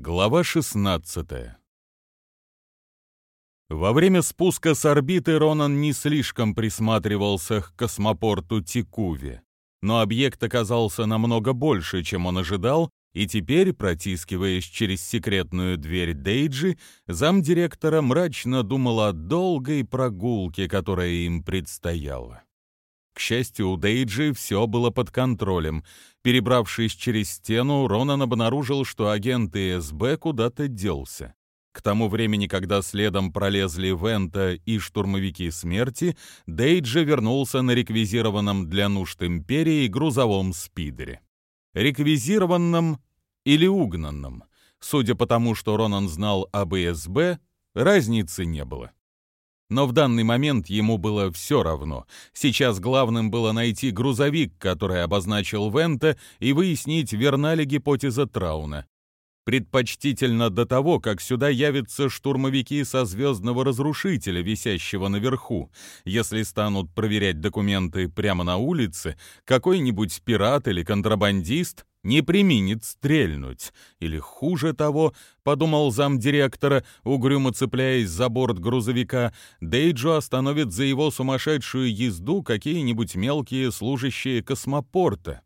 Глава 16 Во время спуска с орбиты Ронан не слишком присматривался к космопорту Тикуве, но объект оказался намного больше, чем он ожидал, и теперь, протискиваясь через секретную дверь Дейджи, замдиректора мрачно думал о долгой прогулке, которая им предстояла. К счастью, у Дейджи все было под контролем. Перебравшись через стену, Ронан обнаружил, что агент ИСБ куда-то делся. К тому времени, когда следом пролезли Вента и штурмовики смерти, Дейджи вернулся на реквизированном для нужд Империи грузовом спидере. Реквизированном или угнанном. Судя по тому, что Ронан знал об ИСБ, разницы не было. Но в данный момент ему было все равно. Сейчас главным было найти грузовик, который обозначил Вента, и выяснить, верна ли гипотеза Трауна. Предпочтительно до того, как сюда явятся штурмовики со звездного разрушителя, висящего наверху. Если станут проверять документы прямо на улице, какой-нибудь пират или контрабандист не применит стрельнуть. Или хуже того, подумал замдиректора, угрюмо цепляясь за борт грузовика, Дейджо остановит за его сумасшедшую езду какие-нибудь мелкие служащие космопорта.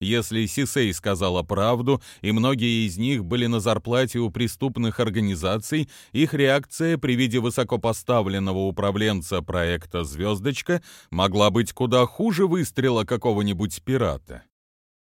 Если Сисей сказала правду, и многие из них были на зарплате у преступных организаций, их реакция при виде высокопоставленного управленца проекта «Звездочка» могла быть куда хуже выстрела какого-нибудь пирата.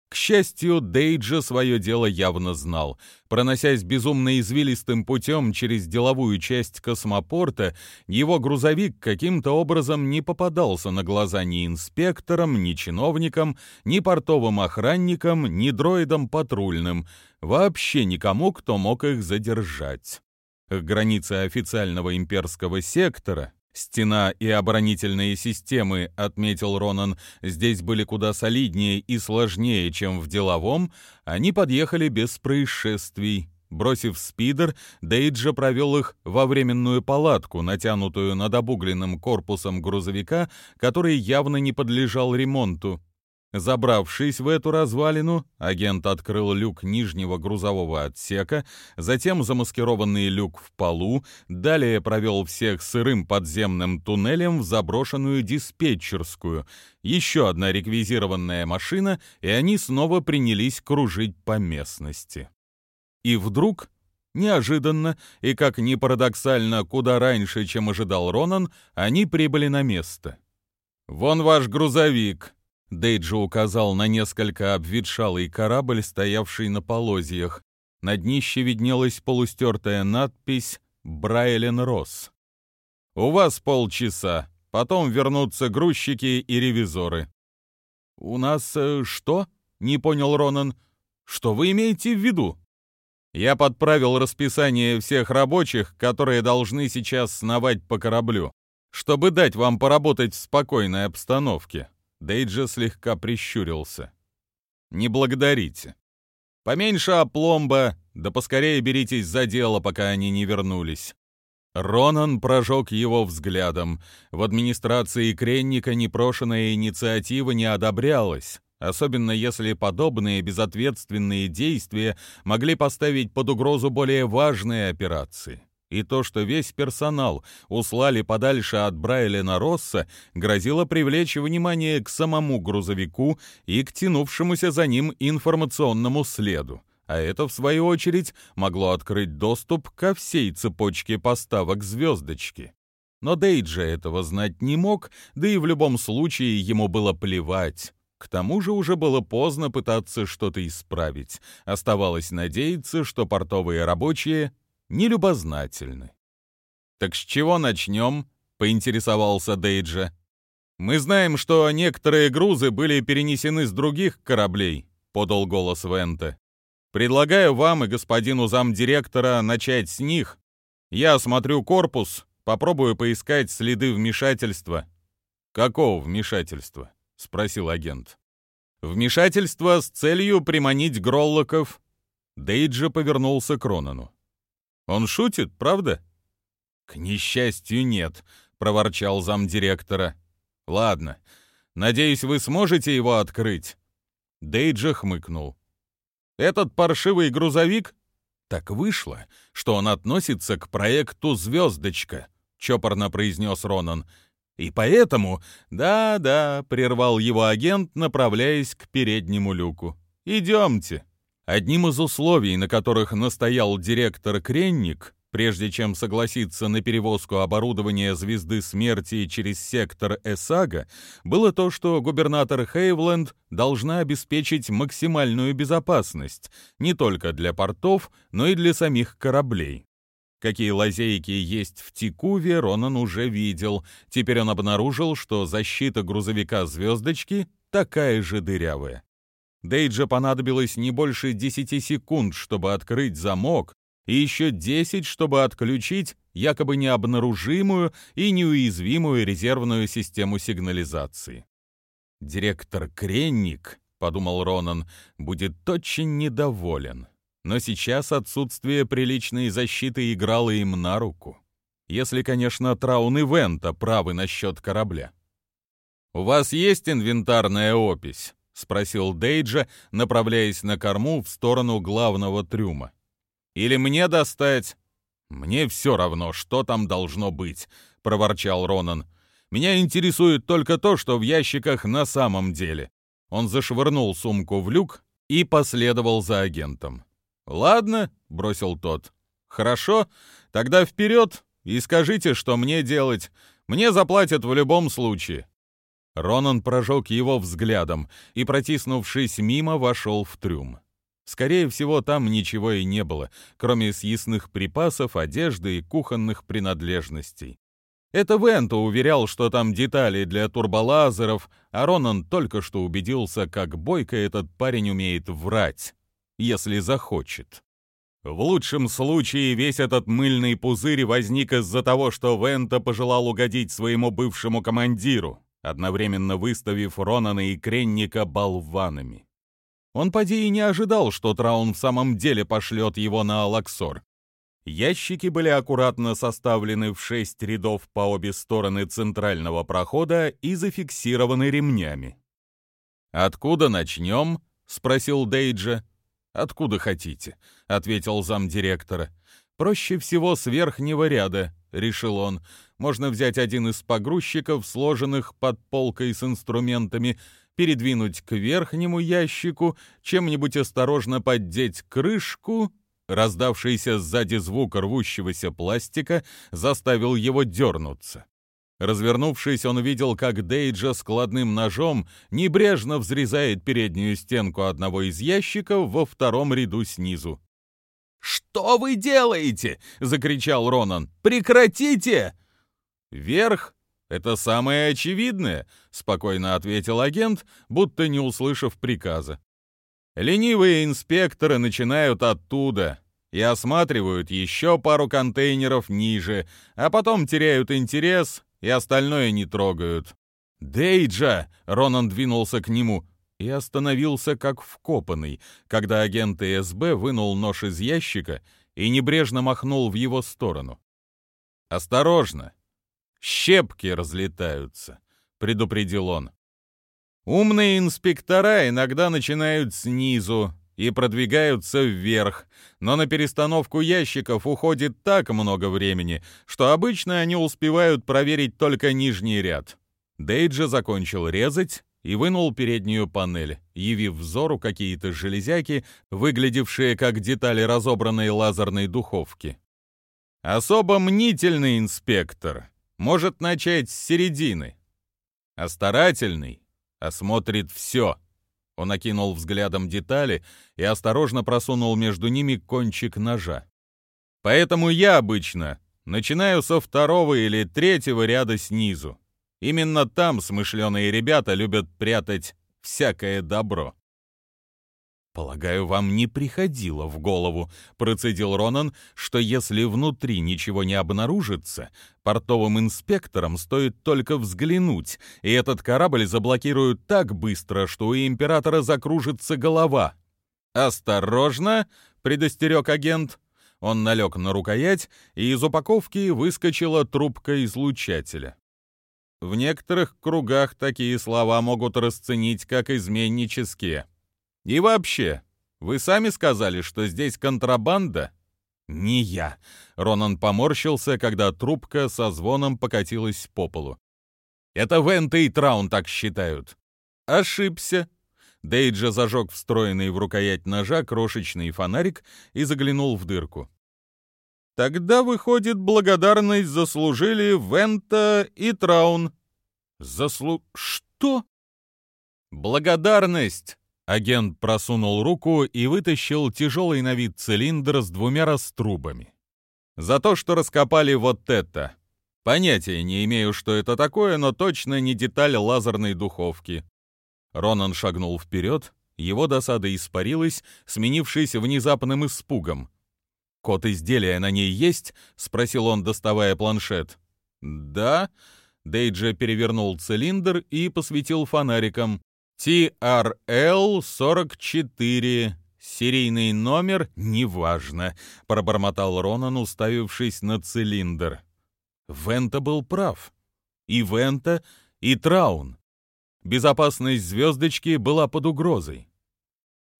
К счастью, Дейджа свое дело явно знал. Проносясь безумно извилистым путем через деловую часть космопорта, его грузовик каким-то образом не попадался на глаза ни инспекторам, ни чиновникам, ни портовым охранникам, ни дроидам патрульным, вообще никому, кто мог их задержать. К границе официального имперского сектора Стена и оборонительные системы, отметил Ронан, здесь были куда солиднее и сложнее, чем в деловом, они подъехали без происшествий. Бросив спидер, Дейджа провел их во временную палатку, натянутую над обугленным корпусом грузовика, который явно не подлежал ремонту. Забравшись в эту развалину, агент открыл люк нижнего грузового отсека, затем замаскированный люк в полу, далее провел всех сырым подземным туннелем в заброшенную диспетчерскую. Еще одна реквизированная машина, и они снова принялись кружить по местности. И вдруг, неожиданно и, как ни парадоксально, куда раньше, чем ожидал Ронан, они прибыли на место. «Вон ваш грузовик», Дейджи указал на несколько обветшалый корабль, стоявший на полозьях. На днище виднелась полустертая надпись «Брайлен Росс». «У вас полчаса, потом вернутся грузчики и ревизоры». «У нас э, что?» — не понял Ронан. «Что вы имеете в виду?» «Я подправил расписание всех рабочих, которые должны сейчас сновать по кораблю, чтобы дать вам поработать в спокойной обстановке», Дейджа слегка прищурился. «Не благодарите. Поменьше опломба, да поскорее беритесь за дело, пока они не вернулись». Ронан прожег его взглядом. В администрации Кренника непрошенная инициатива не одобрялась, особенно если подобные безответственные действия могли поставить под угрозу более важные операции. И то, что весь персонал услали подальше от Брайлена Росса, грозило привлечь внимание к самому грузовику и к тянувшемуся за ним информационному следу. А это, в свою очередь, могло открыть доступ ко всей цепочке поставок звездочки. Но Дейджа этого знать не мог, да и в любом случае ему было плевать. К тому же уже было поздно пытаться что-то исправить. Оставалось надеяться, что портовые рабочие нелюбознательны. «Так с чего начнем?» — поинтересовался Дейджа. «Мы знаем, что некоторые грузы были перенесены с других кораблей», — подал голос Вента. «Предлагаю вам и господину замдиректора начать с них. Я осмотрю корпус, попробую поискать следы вмешательства». «Какого вмешательства?» — спросил агент. «Вмешательство с целью приманить Гроллоков». Дейджа повернулся к Ронану. Он шутит, правда? К несчастью, нет, проворчал замдиректора. Ладно. Надеюсь, вы сможете его открыть. Дейджа хмыкнул. Этот паршивый грузовик? Так вышло, что он относится к проекту «Звездочка», — чопорно произнес Ронан. «И поэтому...» «Да-да», — прервал его агент, направляясь к переднему люку. «Идемте». Одним из условий, на которых настоял директор Кренник, прежде чем согласиться на перевозку оборудования Звезды Смерти через сектор Эсага, было то, что губернатор Хейвленд должна обеспечить максимальную безопасность не только для портов, но и для самих кораблей. Какие лазейки есть в Тикуве, Ронан уже видел. Теперь он обнаружил, что защита грузовика «Звездочки» такая же дырявая. Дейджа понадобилось не больше 10 секунд, чтобы открыть замок, и еще 10, чтобы отключить якобы необнаружимую и неуязвимую резервную систему сигнализации. «Директор Кренник», — подумал Ронан, — «будет очень недоволен. Но сейчас отсутствие приличной защиты играло им на руку. Если, конечно, Траун и Вента правы насчет корабля. «У вас есть инвентарная опись?» — спросил Дейджа, направляясь на корму в сторону главного трюма. «Или мне достать?» «Мне все равно, что там должно быть», — проворчал Ронан. «Меня интересует только то, что в ящиках на самом деле». Он зашвырнул сумку в люк и последовал за агентом. «Ладно», — бросил тот. «Хорошо, тогда вперед и скажите, что мне делать. Мне заплатят в любом случае». Ронан прожег его взглядом и, протиснувшись мимо, вошел в трюм. Скорее всего, там ничего и не было, кроме съестных припасов, одежды и кухонных принадлежностей. Это Венто уверял, что там детали для турболазеров, а Ронан только что убедился, как бойко этот парень умеет врать, если захочет. В лучшем случае весь этот мыльный пузырь возник из-за того, что Венто пожелал угодить своему бывшему командиру одновременно выставив Ронана и Кренника болванами. Он поди и не ожидал, что Траун в самом деле пошлет его на Алаксор. Ящики были аккуратно составлены в шесть рядов по обе стороны центрального прохода и зафиксированы ремнями. «Откуда начнем?» — спросил Дейджа. «Откуда хотите», — ответил замдиректора. «Проще всего с верхнего ряда», — решил он можно взять один из погрузчиков, сложенных под полкой с инструментами, передвинуть к верхнему ящику, чем-нибудь осторожно поддеть крышку. Раздавшийся сзади звук рвущегося пластика заставил его дернуться. Развернувшись, он увидел, как Дейджа складным ножом небрежно взрезает переднюю стенку одного из ящиков во втором ряду снизу. «Что вы делаете?» — закричал Ронан. «Прекратите!» «Верх — это самое очевидное», — спокойно ответил агент, будто не услышав приказа. Ленивые инспекторы начинают оттуда и осматривают еще пару контейнеров ниже, а потом теряют интерес и остальное не трогают. «Дейджа!» — Ронан двинулся к нему и остановился как вкопанный, когда агент СБ вынул нож из ящика и небрежно махнул в его сторону. «Осторожно! щепки разлетаются», — предупредил он. Умные инспектора иногда начинают снизу и продвигаются вверх, но на перестановку ящиков уходит так много времени, что обычно они успевают проверить только нижний ряд. Дейджа закончил резать и вынул переднюю панель, явив взору какие-то железяки, выглядевшие как детали разобранной лазерной духовки. Особо мнительный инспектор может начать с середины. А старательный осмотрит все. Он окинул взглядом детали и осторожно просунул между ними кончик ножа. Поэтому я обычно начинаю со второго или третьего ряда снизу. Именно там смышленые ребята любят прятать всякое добро. «Полагаю, вам не приходило в голову», — процедил Ронан, «что если внутри ничего не обнаружится, портовым инспекторам стоит только взглянуть, и этот корабль заблокируют так быстро, что у императора закружится голова». «Осторожно!» — предостерег агент. Он налег на рукоять, и из упаковки выскочила трубка излучателя. В некоторых кругах такие слова могут расценить как изменнические. И вообще, вы сами сказали, что здесь контрабанда, «Не я!» — Ронан поморщился, когда трубка со звоном покатилась по полу. «Это Вента и Траун так считают». «Ошибся!» Дейджа зажег встроенный в рукоять ножа крошечный фонарик и заглянул в дырку. «Тогда, выходит, благодарность заслужили Вента и Траун». «Заслу... что?» «Благодарность!» Агент просунул руку и вытащил тяжелый на вид цилиндр с двумя раструбами. «За то, что раскопали вот это. Понятия не имею, что это такое, но точно не деталь лазерной духовки». Ронан шагнул вперед, его досада испарилась, сменившись внезапным испугом. «Код изделия на ней есть?» — спросил он, доставая планшет. «Да». Дейджа перевернул цилиндр и посветил фонариком. TRL-44. Серийный номер неважно, пробормотал Ронан, уставившись на цилиндр. Вента был прав. И Вента, и Траун. Безопасность звездочки была под угрозой.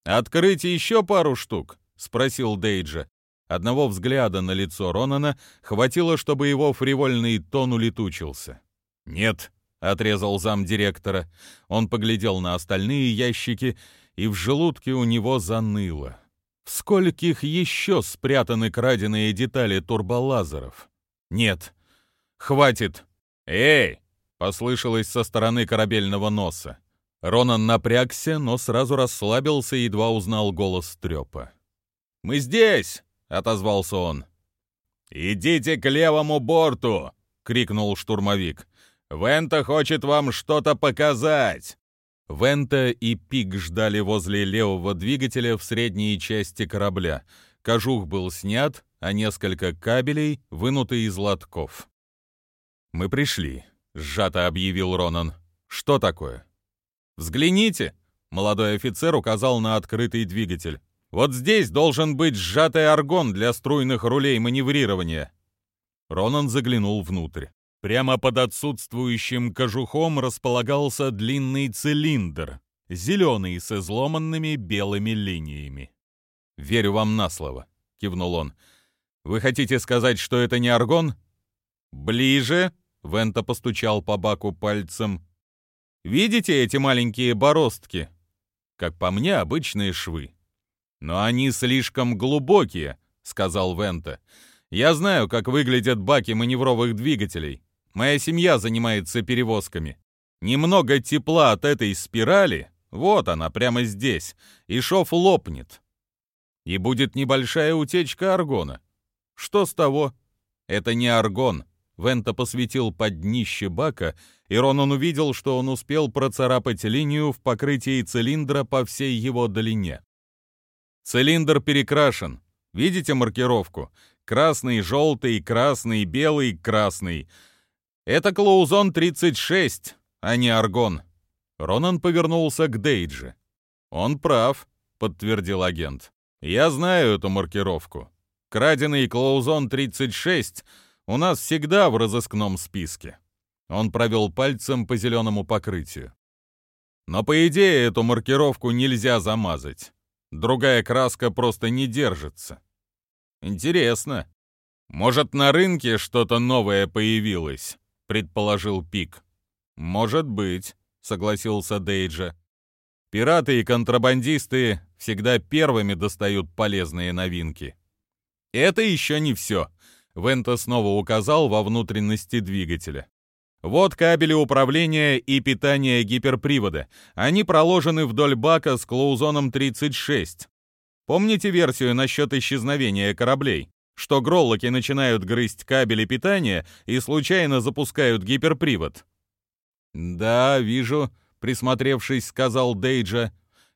«Открыть еще пару штук?» — спросил Дейджа. Одного взгляда на лицо Ронана хватило, чтобы его фривольный тон улетучился. «Нет», — отрезал замдиректора. Он поглядел на остальные ящики, и в желудке у него заныло. В скольких еще спрятаны краденые детали турболазеров? Нет. Хватит. Эй! Послышалось со стороны корабельного носа. Ронан напрягся, но сразу расслабился и едва узнал голос трёпа. «Мы здесь!» — отозвался он. «Идите к левому борту!» — крикнул штурмовик. Вента хочет вам что-то показать!» Вента и Пик ждали возле левого двигателя в средней части корабля. Кожух был снят, а несколько кабелей вынуты из лотков. «Мы пришли», — сжато объявил Ронан. «Что такое?» «Взгляните!» — молодой офицер указал на открытый двигатель. «Вот здесь должен быть сжатый аргон для струйных рулей маневрирования». Ронан заглянул внутрь. Прямо под отсутствующим кожухом располагался длинный цилиндр, зеленый с изломанными белыми линиями. «Верю вам на слово», — кивнул он. «Вы хотите сказать, что это не аргон?» «Ближе», — Вента постучал по баку пальцем. «Видите эти маленькие бороздки? Как по мне, обычные швы». «Но они слишком глубокие», — сказал Вента. «Я знаю, как выглядят баки маневровых двигателей. Моя семья занимается перевозками. Немного тепла от этой спирали, вот она, прямо здесь, и шов лопнет. И будет небольшая утечка аргона. Что с того? Это не аргон. Вента посветил под днище бака, и Ронан увидел, что он успел процарапать линию в покрытии цилиндра по всей его длине. Цилиндр перекрашен. Видите маркировку? Красный, желтый, красный, белый, красный — это Клоузон-36, а не Аргон. Ронан повернулся к Дейджи. Он прав, подтвердил агент. Я знаю эту маркировку. Краденый Клоузон-36 у нас всегда в разыскном списке. Он провел пальцем по зеленому покрытию. Но по идее эту маркировку нельзя замазать. Другая краска просто не держится. Интересно. Может, на рынке что-то новое появилось? — предположил Пик. «Может быть», — согласился Дейджа. «Пираты и контрабандисты всегда первыми достают полезные новинки». «Это еще не все», — Вента снова указал во внутренности двигателя. Вот кабели управления и питания гиперпривода. Они проложены вдоль бака с клоузоном 36. Помните версию насчет исчезновения кораблей? что гроллоки начинают грызть кабели питания и случайно запускают гиперпривод. «Да, вижу», — присмотревшись, сказал Дейджа.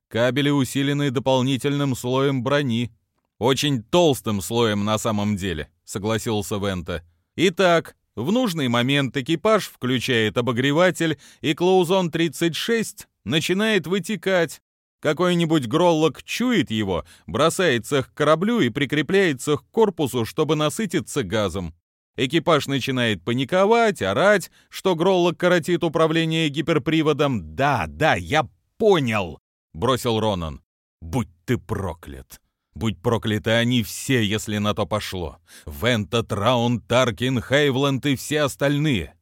«Кабели усилены дополнительным слоем брони. Очень толстым слоем на самом деле», — согласился Вента. «Итак, в нужный момент экипаж включает обогреватель, и Клоузон-36 начинает вытекать. Какой-нибудь гроллок чует его, бросается к кораблю и прикрепляется к корпусу, чтобы насытиться газом. Экипаж начинает паниковать, орать, что гроллок коротит управление гиперприводом. «Да, да, я понял!» — бросил Ронан. «Будь ты проклят!» Будь прокляты они все, если на то пошло. Вента, Траун, Таркин, Хейвленд и все остальные.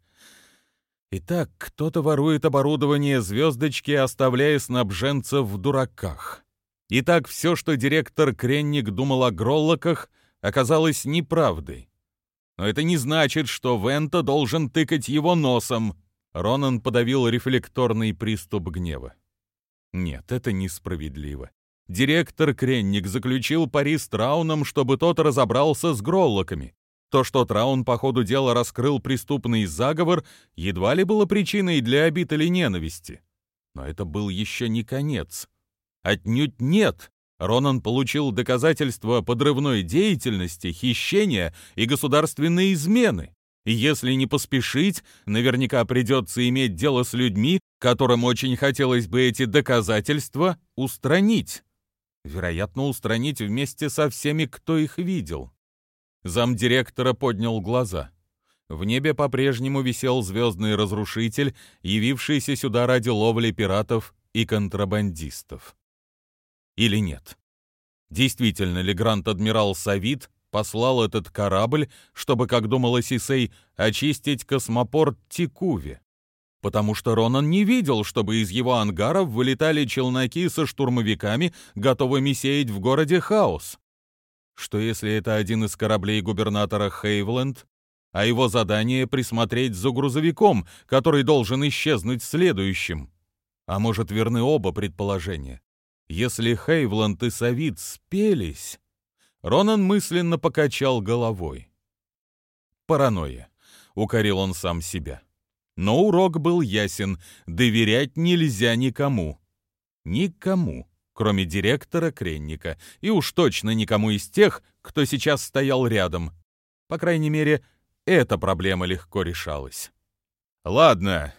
Итак, кто-то ворует оборудование звездочки, оставляя снабженцев в дураках. Итак, все, что директор Кренник думал о Гроллоках, оказалось неправдой. Но это не значит, что Вента должен тыкать его носом. Ронан подавил рефлекторный приступ гнева. Нет, это несправедливо. Директор Кренник заключил пари с Трауном, чтобы тот разобрался с Гроллоками. То, что Траун по ходу дела раскрыл преступный заговор, едва ли было причиной для обид или ненависти. Но это был еще не конец. Отнюдь нет. Ронан получил доказательства подрывной деятельности, хищения и государственной измены. И если не поспешить, наверняка придется иметь дело с людьми, которым очень хотелось бы эти доказательства устранить. Вероятно, устранить вместе со всеми, кто их видел. Замдиректора поднял глаза. В небе по-прежнему висел звездный разрушитель, явившийся сюда ради ловли пиратов и контрабандистов. Или нет? Действительно ли Грант-адмирал Савит послал этот корабль, чтобы, как думала Сисей, очистить космопорт Тикуви? Потому что Ронан не видел, чтобы из его ангаров вылетали челноки со штурмовиками, готовыми сеять в городе хаос. Что если это один из кораблей губернатора Хейвленд, а его задание присмотреть за грузовиком, который должен исчезнуть следующим? А может, верны оба предположения? Если Хейвленд и Савит спелись... Ронан мысленно покачал головой. Паранойя. Укорил он сам себя. Но урок был ясен. Доверять нельзя никому. Никому кроме директора Кренника, и уж точно никому из тех, кто сейчас стоял рядом. По крайней мере, эта проблема легко решалась. «Ладно,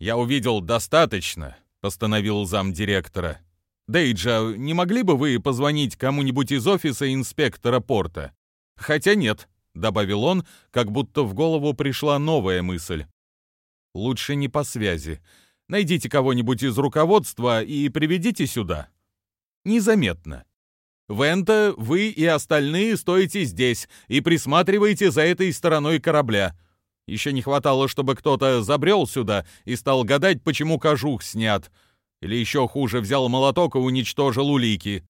я увидел достаточно», — постановил замдиректора. «Дейджа, не могли бы вы позвонить кому-нибудь из офиса инспектора порта?» «Хотя нет», — добавил он, как будто в голову пришла новая мысль. «Лучше не по связи. Найдите кого-нибудь из руководства и приведите сюда» незаметно. Вента, вы и остальные стоите здесь и присматриваете за этой стороной корабля. Еще не хватало, чтобы кто-то забрел сюда и стал гадать, почему кожух снят. Или еще хуже, взял молоток и уничтожил улики.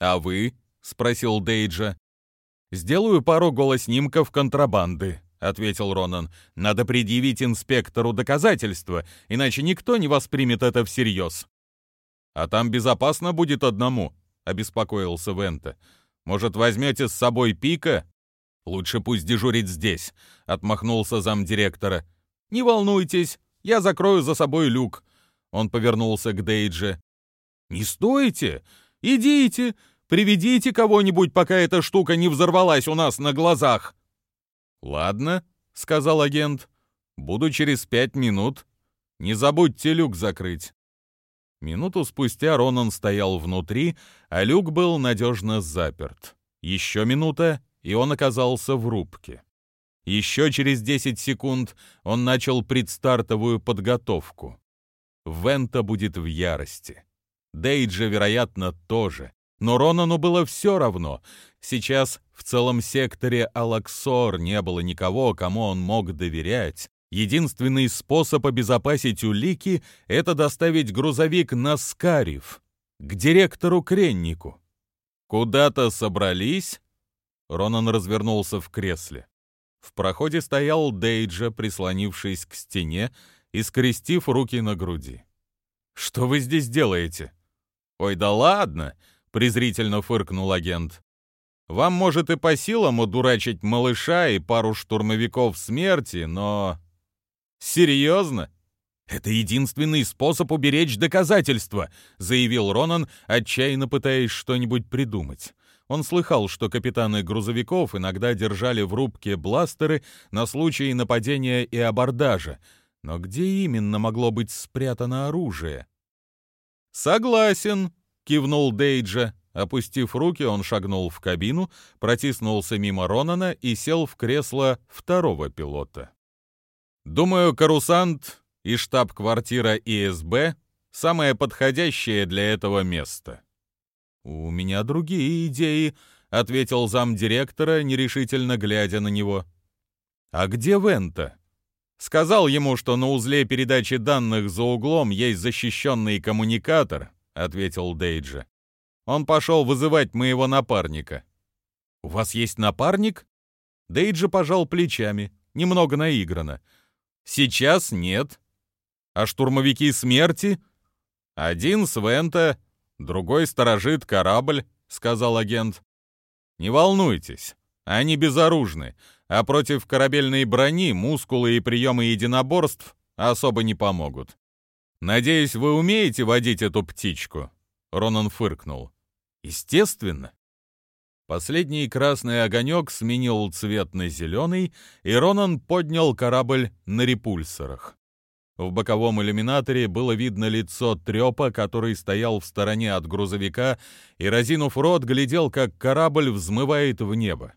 «А вы?» — спросил Дейджа. «Сделаю пару голоснимков контрабанды», — ответил Ронан. «Надо предъявить инспектору доказательства, иначе никто не воспримет это всерьез». «А там безопасно будет одному», — обеспокоился Вента. «Может, возьмете с собой Пика?» «Лучше пусть дежурит здесь», — отмахнулся замдиректора. «Не волнуйтесь, я закрою за собой люк». Он повернулся к Дейдже. «Не стойте! Идите! Приведите кого-нибудь, пока эта штука не взорвалась у нас на глазах!» «Ладно», — сказал агент. «Буду через пять минут. Не забудьте люк закрыть». Минуту спустя Ронан стоял внутри, а люк был надежно заперт. Еще минута, и он оказался в рубке. Еще через 10 секунд он начал предстартовую подготовку. Вента будет в ярости. Дейджа, вероятно, тоже. Но Ронану было все равно. Сейчас в целом секторе Алаксор не было никого, кому он мог доверять. Единственный способ обезопасить улики — это доставить грузовик на Скарив, к директору Креннику. «Куда-то собрались?» Ронан развернулся в кресле. В проходе стоял Дейджа, прислонившись к стене и скрестив руки на груди. «Что вы здесь делаете?» «Ой, да ладно!» — презрительно фыркнул агент. «Вам, может, и по силам удурачить малыша и пару штурмовиков смерти, но Серьезно? Это единственный способ уберечь доказательства, заявил Ронан, отчаянно пытаясь что-нибудь придумать. Он слыхал, что капитаны грузовиков иногда держали в рубке бластеры на случай нападения и абордажа. Но где именно могло быть спрятано оружие? «Согласен», — кивнул Дейджа. Опустив руки, он шагнул в кабину, протиснулся мимо Ронана и сел в кресло второго пилота. Думаю, Карусант и штаб-квартира ИСБ самое подходящее для этого место. «У меня другие идеи», — ответил замдиректора, нерешительно глядя на него. «А где Вента?» Сказал ему, что на узле передачи данных за углом есть защищенный коммуникатор, ответил Дейджа. Он пошел вызывать моего напарника. У вас есть напарник? Дейджа пожал плечами, немного наигранно. Сейчас нет. А штурмовики смерти? Один с Вента, другой сторожит корабль, сказал агент. Не волнуйтесь, они безоружны, а против корабельной брони мускулы и приемы единоборств особо не помогут. Надеюсь, вы умеете водить эту птичку?» Ронан фыркнул. «Естественно». Последний красный огонек сменил цвет на зеленый, и Ронан поднял корабль на репульсорах. В боковом иллюминаторе было видно лицо трёпа, который стоял в стороне от грузовика и, разинув рот, глядел, как корабль взмывает в небо.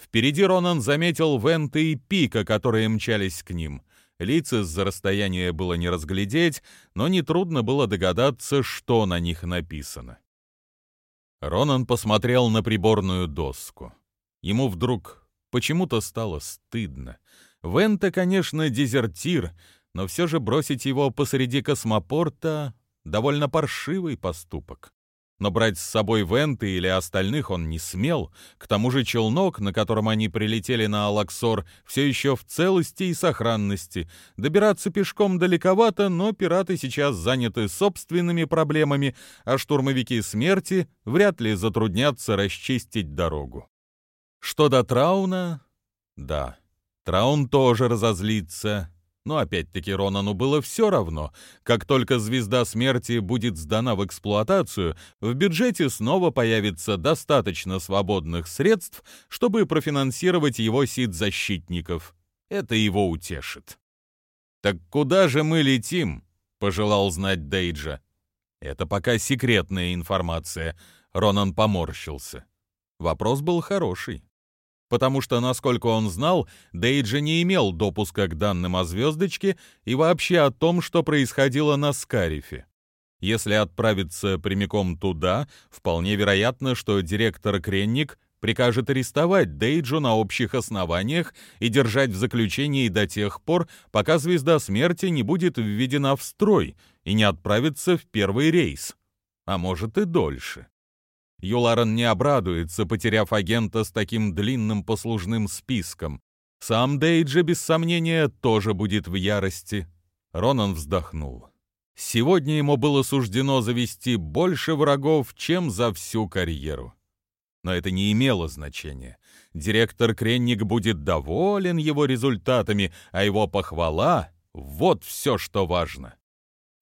Впереди Ронан заметил Вента и Пика, которые мчались к ним. Лица из-за расстояния было не разглядеть, но нетрудно было догадаться, что на них написано. Ронан посмотрел на приборную доску. Ему вдруг почему-то стало стыдно. Вента, конечно, дезертир, но все же бросить его посреди космопорта — довольно паршивый поступок но брать с собой Венты или остальных он не смел. К тому же челнок, на котором они прилетели на Алаксор, все еще в целости и сохранности. Добираться пешком далековато, но пираты сейчас заняты собственными проблемами, а штурмовики смерти вряд ли затруднятся расчистить дорогу. Что до Трауна? Да, Траун тоже разозлится. Но опять-таки Ронану было все равно. Как только звезда смерти будет сдана в эксплуатацию, в бюджете снова появится достаточно свободных средств, чтобы профинансировать его сид-защитников. Это его утешит. «Так куда же мы летим?» — пожелал знать Дейджа. «Это пока секретная информация», — Ронан поморщился. Вопрос был хороший потому что, насколько он знал, Дейджи не имел допуска к данным о звездочке и вообще о том, что происходило на Скарифе. Если отправиться прямиком туда, вполне вероятно, что директор Кренник прикажет арестовать Дейджу на общих основаниях и держать в заключении до тех пор, пока звезда смерти не будет введена в строй и не отправится в первый рейс. А может и дольше. Юларен не обрадуется, потеряв агента с таким длинным послужным списком. Сам Дейджи, без сомнения, тоже будет в ярости. Ронан вздохнул. Сегодня ему было суждено завести больше врагов, чем за всю карьеру. Но это не имело значения. Директор Кренник будет доволен его результатами, а его похвала — вот все, что важно.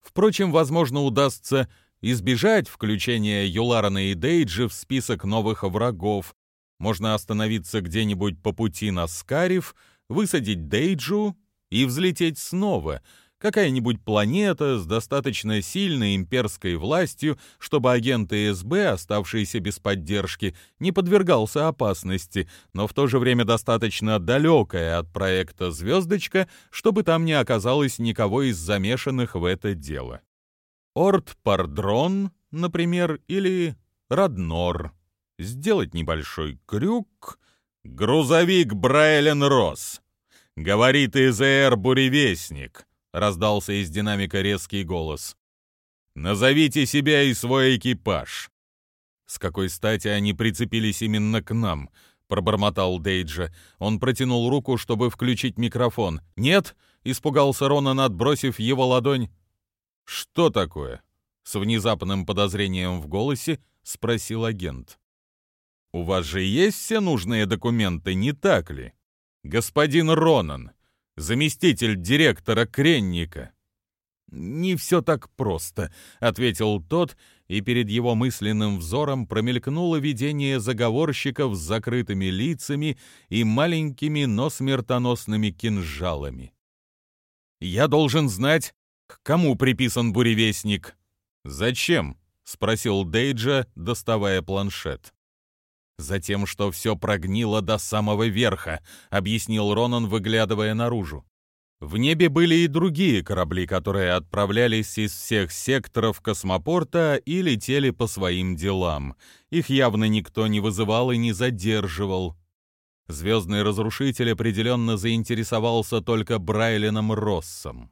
Впрочем, возможно, удастся избежать включения Юларана и Дейджи в список новых врагов. Можно остановиться где-нибудь по пути на Скариф, высадить Дейджу и взлететь снова. Какая-нибудь планета с достаточно сильной имперской властью, чтобы агент СБ, оставшийся без поддержки, не подвергался опасности, но в то же время достаточно далекая от проекта «Звездочка», чтобы там не оказалось никого из замешанных в это дело. Орт-Пардрон, например, или Раднор. Сделать небольшой крюк. «Грузовик Брайлен Росс!» «Говорит ИЗР Буревестник», — раздался из динамика резкий голос. «Назовите себя и свой экипаж». «С какой стати они прицепились именно к нам?» — пробормотал Дейджа. Он протянул руку, чтобы включить микрофон. «Нет!» — испугался Ронан, отбросив его ладонь. «Что такое?» — с внезапным подозрением в голосе спросил агент. «У вас же есть все нужные документы, не так ли? Господин Ронан, заместитель директора Кренника». «Не все так просто», — ответил тот, и перед его мысленным взором промелькнуло видение заговорщиков с закрытыми лицами и маленькими, но смертоносными кинжалами. «Я должен знать, к кому приписан буревестник? Зачем? спросил Дейджа, доставая планшет. Затем, что все прогнило до самого верха, объяснил Ронан, выглядывая наружу. В небе были и другие корабли, которые отправлялись из всех секторов космопорта и летели по своим делам. Их явно никто не вызывал и не задерживал. Звездный разрушитель определенно заинтересовался только Брайленом Россом.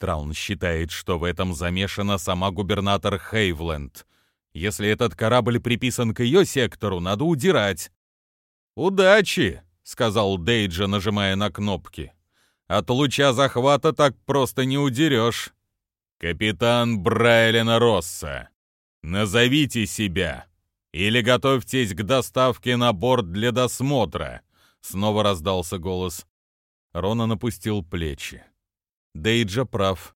Траун считает, что в этом замешана сама губернатор Хейвленд. Если этот корабль приписан к ее сектору, надо удирать. «Удачи!» — сказал Дейджа, нажимая на кнопки. От луча захвата так просто не удерешь. Капитан Брайлена Росса, назовите себя. Или готовьтесь к доставке на борт для досмотра. Снова раздался голос. Рона напустил плечи. Дейджа прав.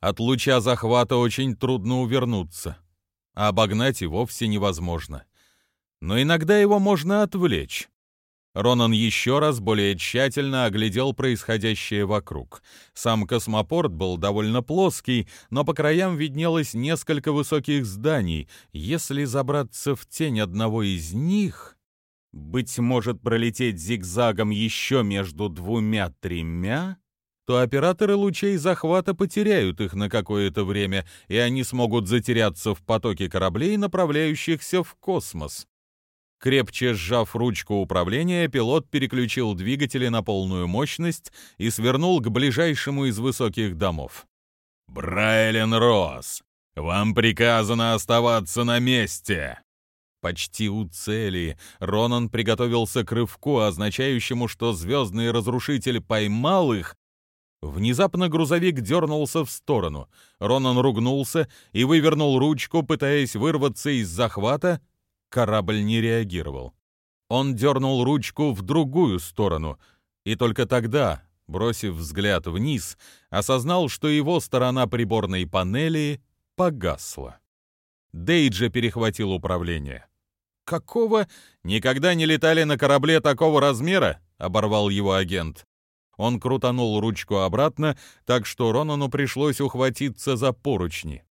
От луча захвата очень трудно увернуться, а обогнать и вовсе невозможно. Но иногда его можно отвлечь. Ронан еще раз более тщательно оглядел происходящее вокруг. Сам космопорт был довольно плоский, но по краям виднелось несколько высоких зданий. Если забраться в тень одного из них, быть может, пролететь зигзагом еще между двумя-тремя, то операторы лучей захвата потеряют их на какое-то время, и они смогут затеряться в потоке кораблей, направляющихся в космос. Крепче сжав ручку управления, пилот переключил двигатели на полную мощность и свернул к ближайшему из высоких домов. «Брайлен Росс, вам приказано оставаться на месте!» Почти у цели Ронан приготовился к рывку, означающему, что звездный разрушитель поймал их. Внезапно грузовик дернулся в сторону. Ронан ругнулся и вывернул ручку, пытаясь вырваться из захвата, Корабль не реагировал. Он дернул ручку в другую сторону, и только тогда, бросив взгляд вниз, осознал, что его сторона приборной панели погасла. Дейджа перехватил управление. «Какого? Никогда не летали на корабле такого размера?» — оборвал его агент. Он крутанул ручку обратно, так что Ронану пришлось ухватиться за поручни.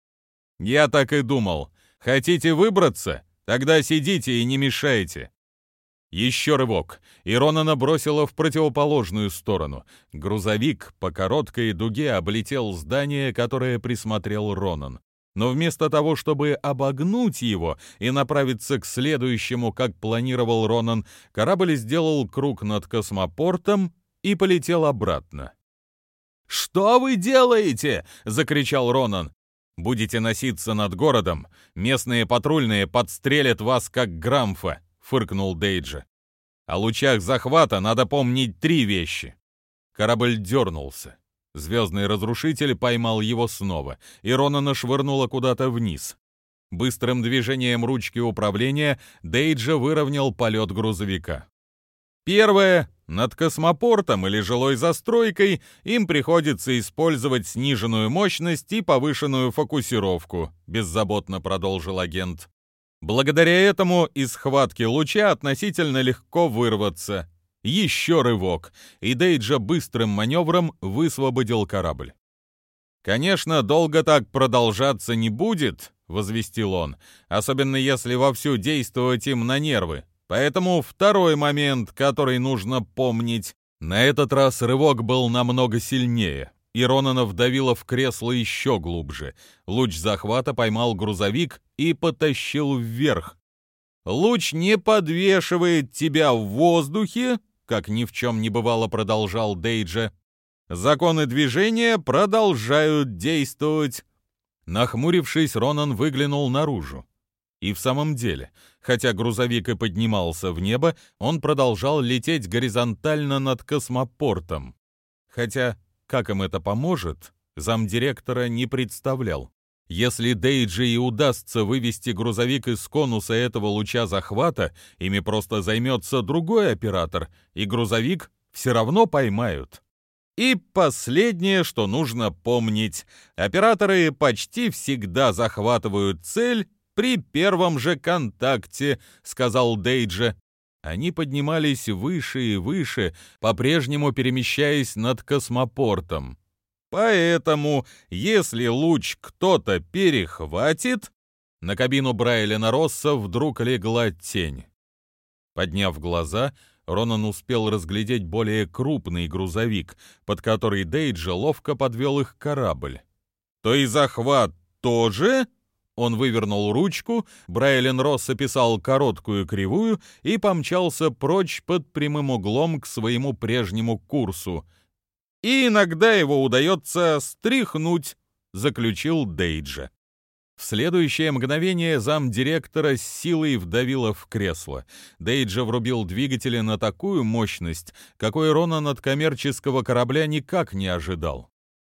«Я так и думал. Хотите выбраться? Тогда сидите и не мешайте. Еще рывок, и Ронана бросила в противоположную сторону. Грузовик по короткой дуге облетел здание, которое присмотрел Ронан. Но вместо того, чтобы обогнуть его и направиться к следующему, как планировал Ронан, корабль сделал круг над космопортом и полетел обратно. «Что вы делаете?» — закричал Ронан. Будете носиться над городом, местные патрульные подстрелят вас как грамфа», — фыркнул Дейджа. «О лучах захвата надо помнить три вещи». Корабль дернулся. Звездный разрушитель поймал его снова, и Ронана швырнула куда-то вниз. Быстрым движением ручки управления Дейджа выровнял полет грузовика. Первое над космопортом или жилой застройкой им приходится использовать сниженную мощность и повышенную фокусировку, беззаботно продолжил агент. Благодаря этому из схватки луча относительно легко вырваться. Еще рывок, и Дейджа быстрым маневром высвободил корабль. «Конечно, долго так продолжаться не будет», — возвестил он, «особенно если вовсю действовать им на нервы. Поэтому второй момент, который нужно помнить. На этот раз рывок был намного сильнее, и Ронана вдавило в кресло еще глубже. Луч захвата поймал грузовик и потащил вверх. «Луч не подвешивает тебя в воздухе», как ни в чем не бывало продолжал Дейджа. «Законы движения продолжают действовать». Нахмурившись, Ронан выглянул наружу. И в самом деле, хотя грузовик и поднимался в небо, он продолжал лететь горизонтально над космопортом. Хотя, как им это поможет, замдиректора не представлял. Если Дейджи и удастся вывести грузовик из конуса этого луча захвата, ими просто займется другой оператор, и грузовик все равно поймают. И последнее, что нужно помнить. Операторы почти всегда захватывают цель при первом же контакте», — сказал Дейджа. Они поднимались выше и выше, по-прежнему перемещаясь над космопортом. Поэтому, если луч кто-то перехватит, на кабину Брайля Росса вдруг легла тень. Подняв глаза, Ронан успел разглядеть более крупный грузовик, под который Дейджа ловко подвел их корабль. «То и захват тоже?» Он вывернул ручку, Брайлен Росс описал короткую кривую и помчался прочь под прямым углом к своему прежнему курсу. «И иногда его удается стряхнуть», — заключил Дейджа. В следующее мгновение замдиректора с силой вдавило в кресло. Дейджа врубил двигатели на такую мощность, какой Ронан от коммерческого корабля никак не ожидал.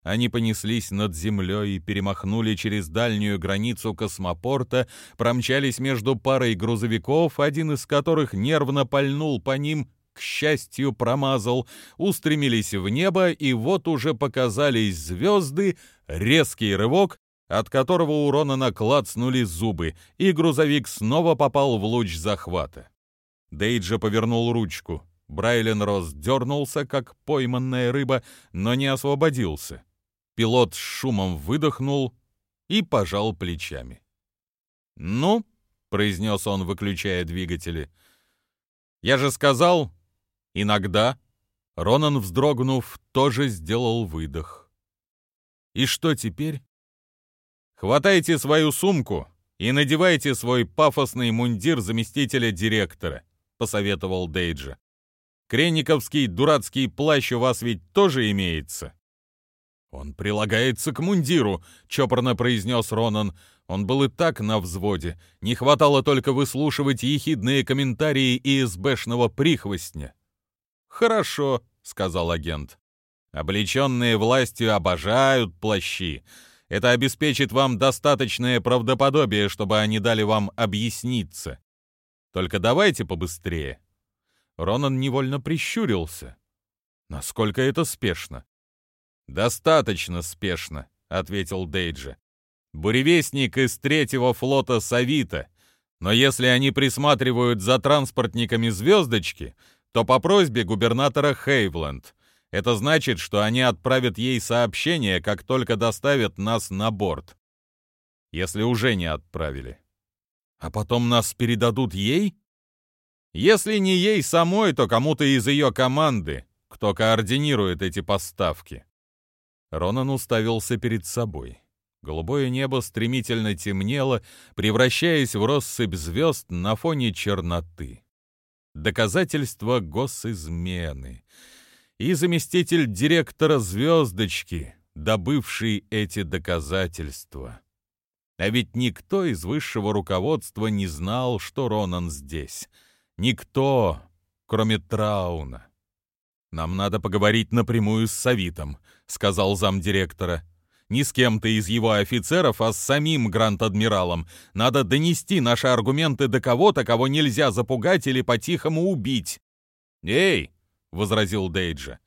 Они понеслись над землей, перемахнули через дальнюю границу космопорта, промчались между парой грузовиков, один из которых нервно пальнул по ним, к счастью, промазал, устремились в небо, и вот уже показались звезды, резкий рывок, от которого у Ронана клацнули зубы, и грузовик снова попал в луч захвата. Дейджа повернул ручку. Брайлен Росс дернулся, как пойманная рыба, но не освободился. Пилот с шумом выдохнул и пожал плечами. «Ну», — произнес он, выключая двигатели, — «я же сказал, иногда». Ронан, вздрогнув, тоже сделал выдох. «И что теперь?» «Хватайте свою сумку и надевайте свой пафосный мундир заместителя директора», — посоветовал Дейджа. «Кренниковский дурацкий плащ у вас ведь тоже имеется?» «Он прилагается к мундиру», — чопорно произнес Ронан. Он был и так на взводе. Не хватало только выслушивать ехидные комментарии ИСБшного прихвостня. «Хорошо», — сказал агент. «Облеченные властью обожают плащи. Это обеспечит вам достаточное правдоподобие, чтобы они дали вам объясниться. Только давайте побыстрее». Ронан невольно прищурился. Насколько это спешно? «Достаточно спешно», — ответил Дейджи. «Буревестник из третьего флота Савита, но если они присматривают за транспортниками «Звездочки», то по просьбе губернатора Хейвленд. Это значит, что они отправят ей сообщение, как только доставят нас на борт. Если уже не отправили. А потом нас передадут ей? Если не ей самой, то кому-то из ее команды, кто координирует эти поставки. Ронан уставился перед собой. Голубое небо стремительно темнело, превращаясь в россыпь звезд на фоне черноты. Доказательство госизмены. И заместитель директора «Звездочки», добывший эти доказательства. А ведь никто из высшего руководства не знал, что Ронан здесь. Никто, кроме Трауна. «Нам надо поговорить напрямую с Савитом», — сказал замдиректора. «Не с кем-то из его офицеров, а с самим Гранд-адмиралом. Надо донести наши аргументы до кого-то, кого нельзя запугать или по-тихому убить». «Эй!» — возразил Дейджа.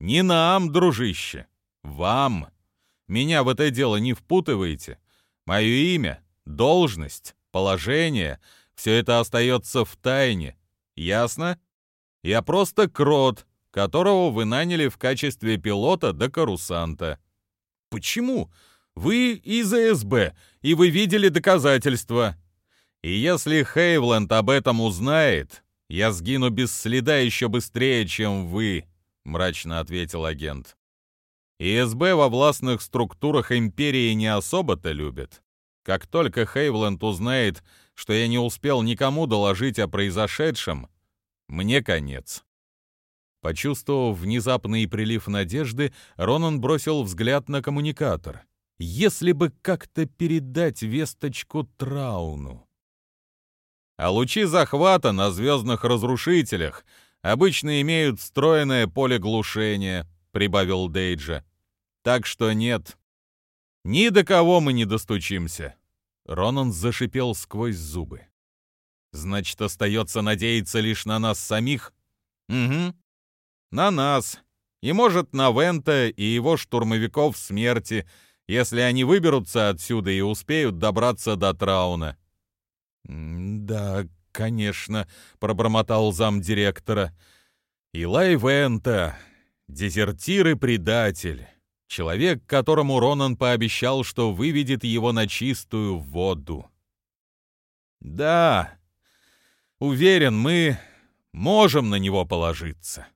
«Не нам, дружище. Вам. Меня в это дело не впутываете. Мое имя, должность, положение — все это остается в тайне. Ясно? Я просто крот, которого вы наняли в качестве пилота до карусанта. Почему? Вы из СБ, и вы видели доказательства. И если Хейвленд об этом узнает, я сгину без следа еще быстрее, чем вы, мрачно ответил агент. ИСБ во властных структурах империи не особо-то любят. Как только Хейвленд узнает, что я не успел никому доложить о произошедшем, мне конец. Почувствовав внезапный прилив надежды, Ронан бросил взгляд на коммуникатор. Если бы как-то передать весточку Трауну. А лучи захвата на звездных разрушителях обычно имеют встроенное поле глушения, прибавил Дейджа. Так что нет. Ни до кого мы не достучимся. Ронан зашипел сквозь зубы. Значит, остается надеяться лишь на нас самих? Угу. На нас. И, может, на Вента и его штурмовиков смерти, если они выберутся отсюда и успеют добраться до Трауна. «Да, конечно», — пробормотал замдиректора. «Илай Вента, дезертир и предатель, человек, которому Ронан пообещал, что выведет его на чистую воду». «Да, уверен, мы Можем на него положиться.